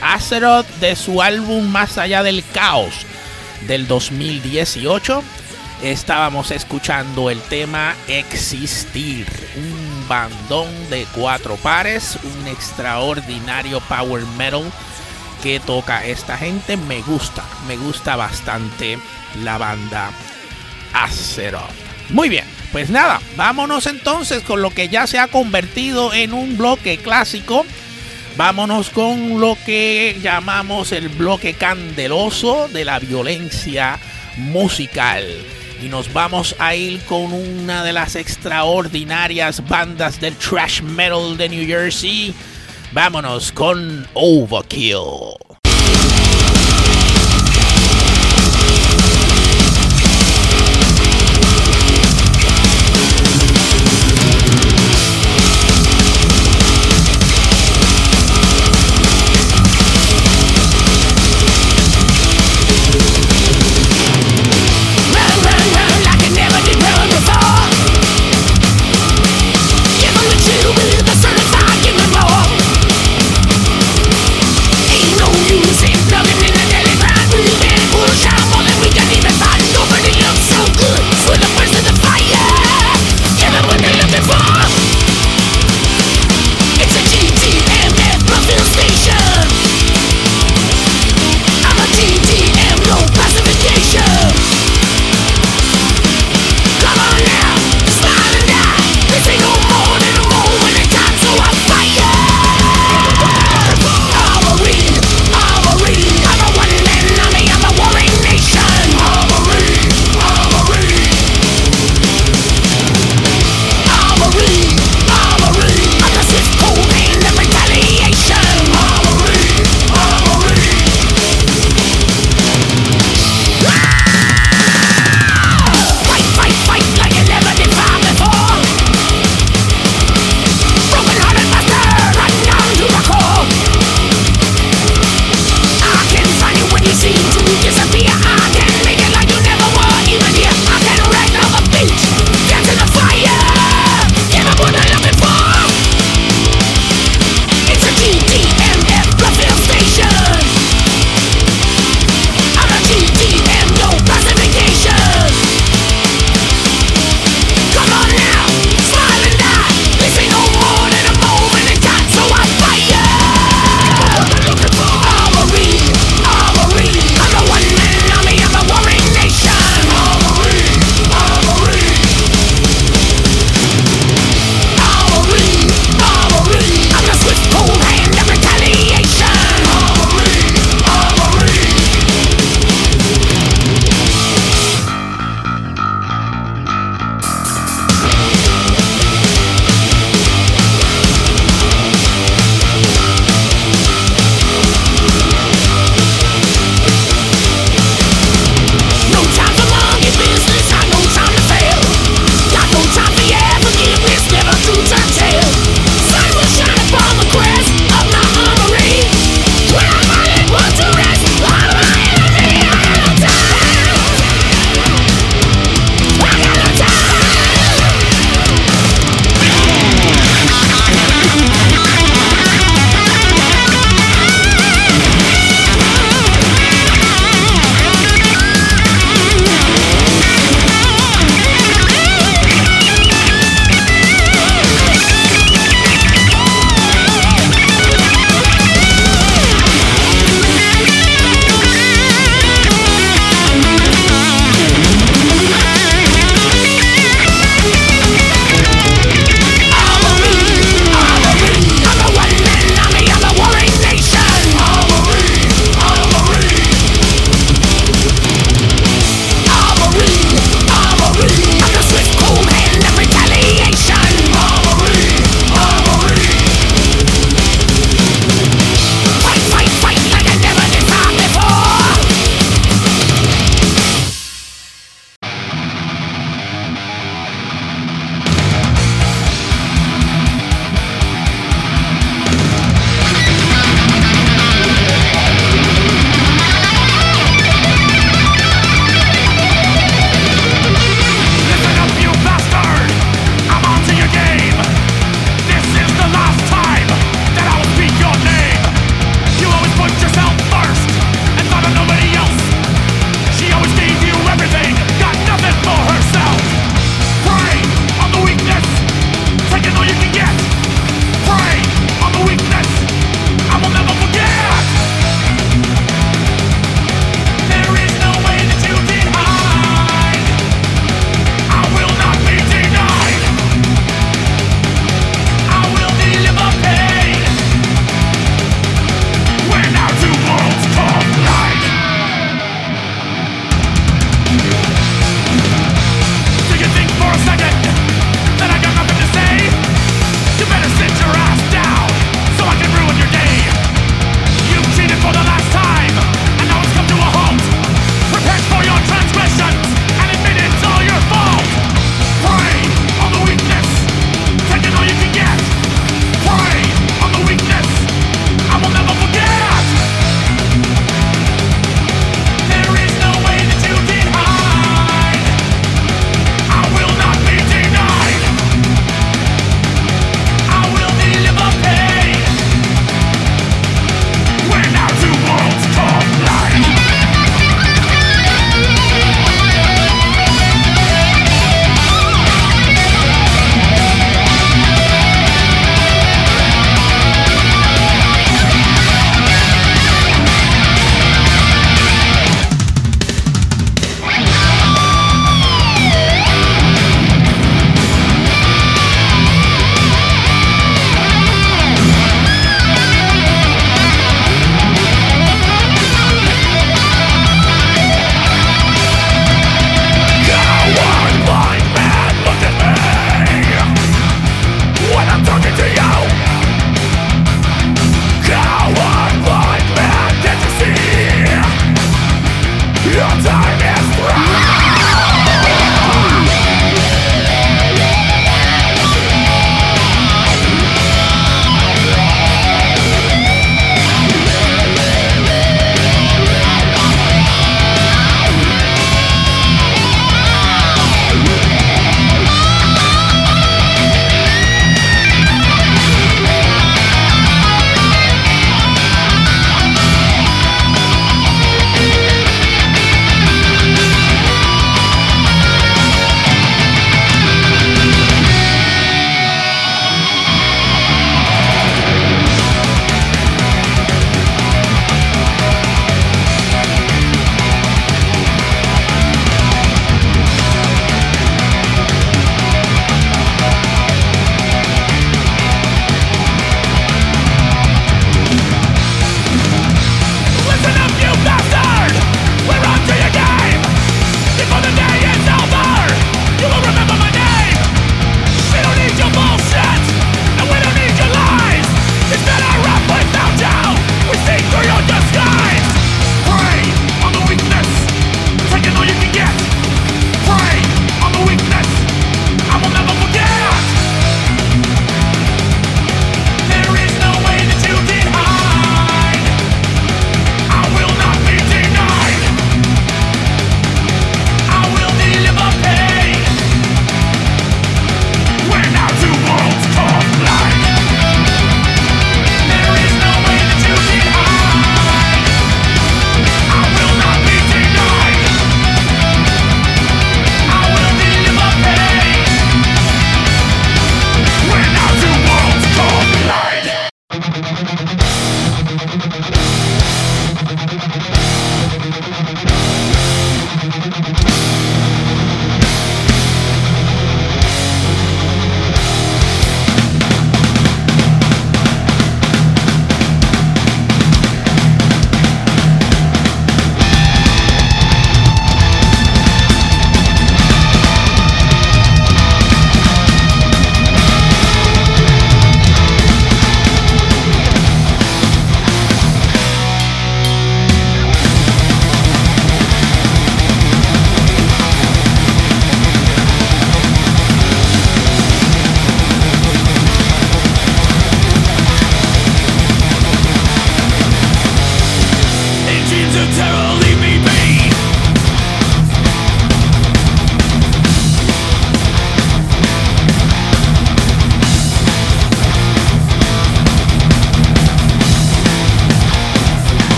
Azeroth de su álbum Más allá del caos del 2018 estábamos escuchando el tema Existir, un bandón de cuatro pares, un extraordinario power metal que toca esta gente. Me gusta, me gusta bastante la banda Azeroth. Muy bien. Pues nada, vámonos entonces con lo que ya se ha convertido en un bloque clásico. Vámonos con lo que llamamos el bloque candeloso de la violencia musical. Y nos vamos a ir con una de las extraordinarias bandas del trash metal de New Jersey. Vámonos con Overkill.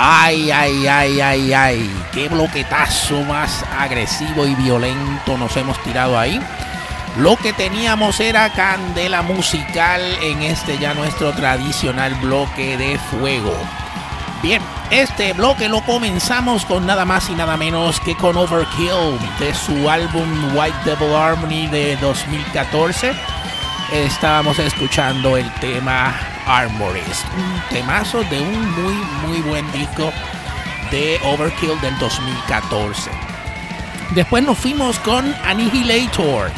Ay, ay, ay, ay, ay. Qué bloquetazo más agresivo y violento nos hemos tirado ahí. Lo que teníamos era candela musical en este ya nuestro tradicional bloque de fuego. Bien, este bloque lo comenzamos con nada más y nada menos que con Overkill de su álbum White Devil Harmony de 2014. Estábamos escuchando el tema Armorist, un temazo de un muy muy buen disco de Overkill del 2014. Después nos fuimos con Annihilator.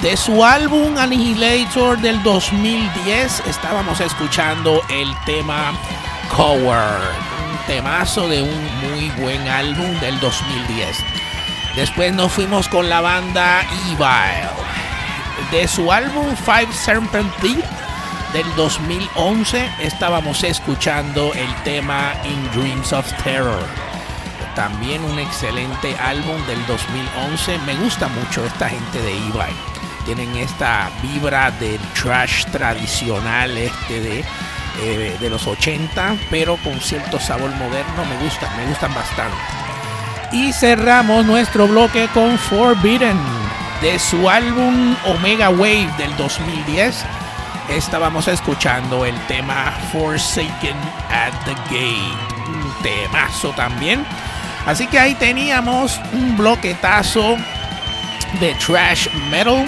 De su álbum Annihilator del 2010 estábamos escuchando el tema Coward, un temazo de un muy buen álbum del 2010. Después nos fuimos con la banda Evil. De su álbum Five Serpent Deep del 2011 estábamos escuchando el tema In Dreams of Terror. También un excelente álbum del 2011. Me gusta mucho esta gente de Evil. Tienen esta vibra del trash tradicional este de, eh, de los 80, pero con cierto sabor moderno. Me gustan, me gustan bastante. Y cerramos nuestro bloque con Forbidden de su álbum Omega Wave del 2010 estábamos escuchando el tema Forsaken at the Gate, un temazo también. Así que ahí teníamos un bloquetazo de trash metal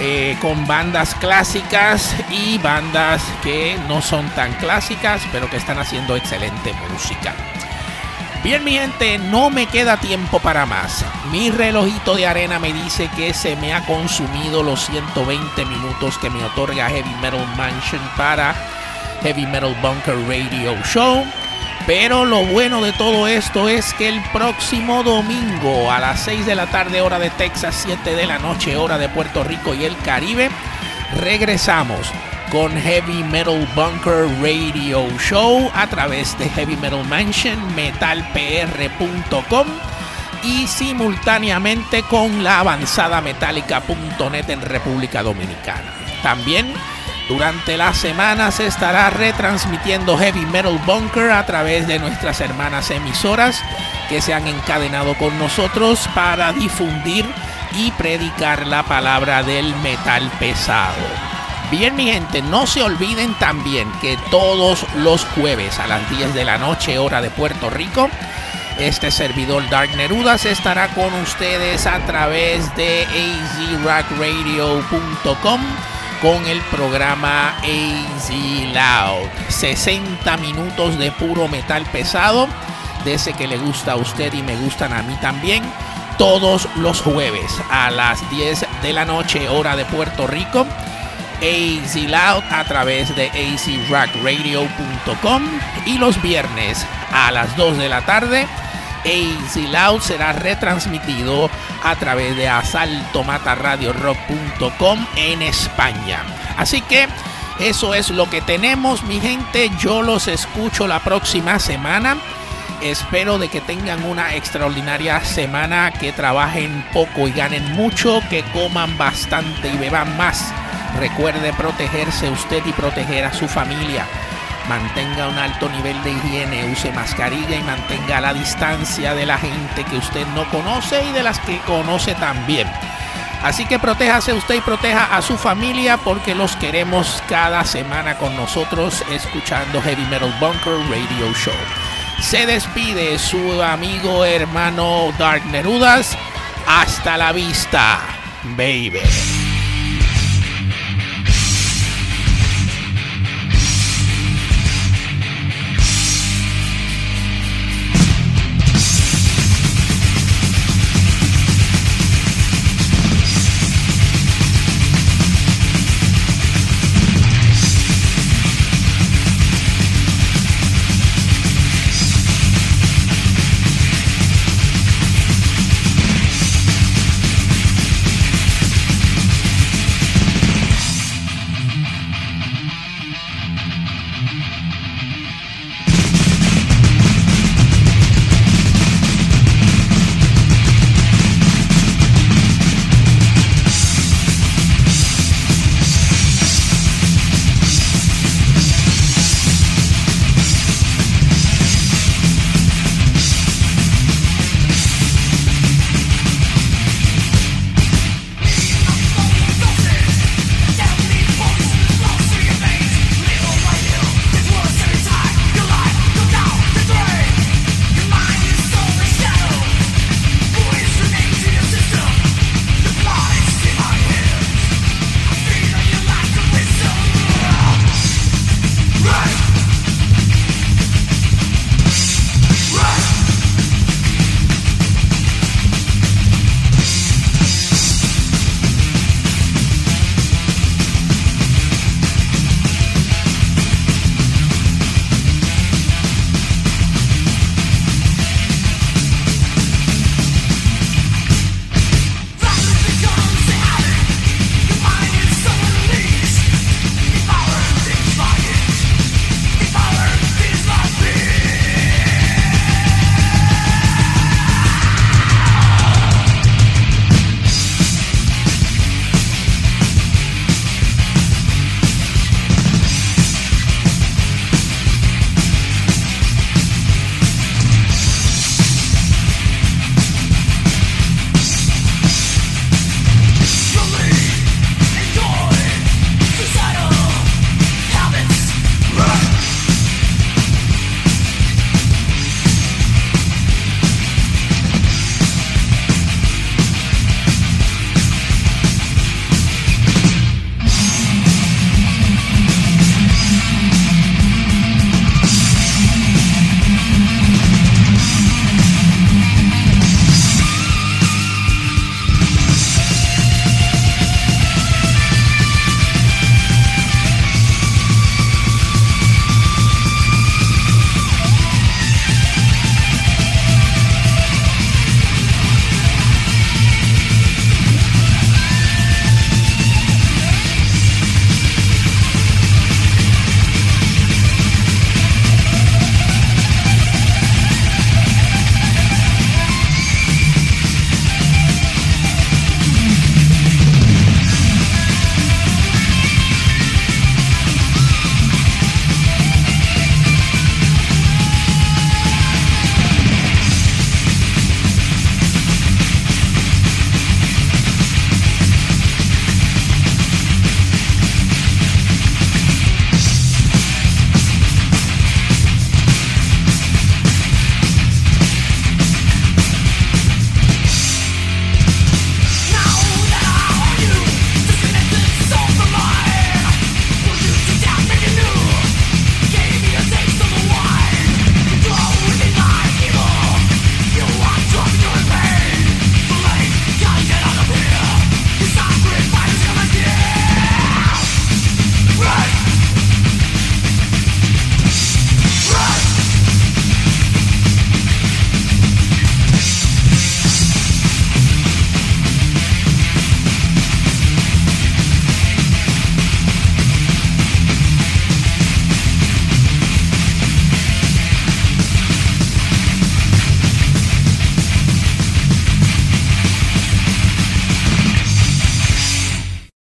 eh, con bandas clásicas y bandas que no son tan clásicas, pero que están haciendo excelente música. Bien, mi gente, no me queda tiempo para más. Mi relojito de arena me dice que se me ha consumido los 120 minutos que me otorga Heavy Metal Mansion para Heavy Metal Bunker Radio Show. Pero lo bueno de todo esto es que el próximo domingo a las 6 de la tarde hora de Texas, 7 de la noche hora de Puerto Rico y el Caribe, regresamos con Heavy Metal Bunker Radio Show a través de Heavy Metal Mansion, metalpr.com y simultáneamente con la avanzada metálica.net en República Dominicana. También durante las semanas se estará retransmitiendo Heavy Metal Bunker a través de nuestras hermanas emisoras que se han encadenado con nosotros para difundir y predicar la palabra del metal pesado. Bien, mi gente, no se olviden también que todos los jueves a las 10 de la noche, hora de Puerto Rico, este servidor Dark Nerudas estará con ustedes a través de azrockradio.com con el programa AZ Loud. 60 minutos de puro metal pesado, de ese que le gusta a usted y me gustan a mí también. Todos los jueves a las 10 de la noche, hora de Puerto Rico. AZ Loud a través de azrockradio.com y los viernes a las 2 de la tarde AZ Loud será retransmitido a través de asaltomataradiorock.com en España. Así que eso es lo que tenemos, mi gente. Yo los escucho la próxima semana. Espero de que tengan una extraordinaria semana, que trabajen poco y ganen mucho, que coman bastante y beban más. Recuerde protegerse usted y proteger a su familia. Mantenga un alto nivel de higiene, use mascarilla y mantenga la distancia de la gente que usted no conoce y de las que conoce también. Así que protéjase usted y proteja a su familia porque los queremos cada semana con nosotros escuchando Heavy Metal Bunker Radio Show. Se despide su amigo hermano Dark Nerudas. Hasta la vista, baby.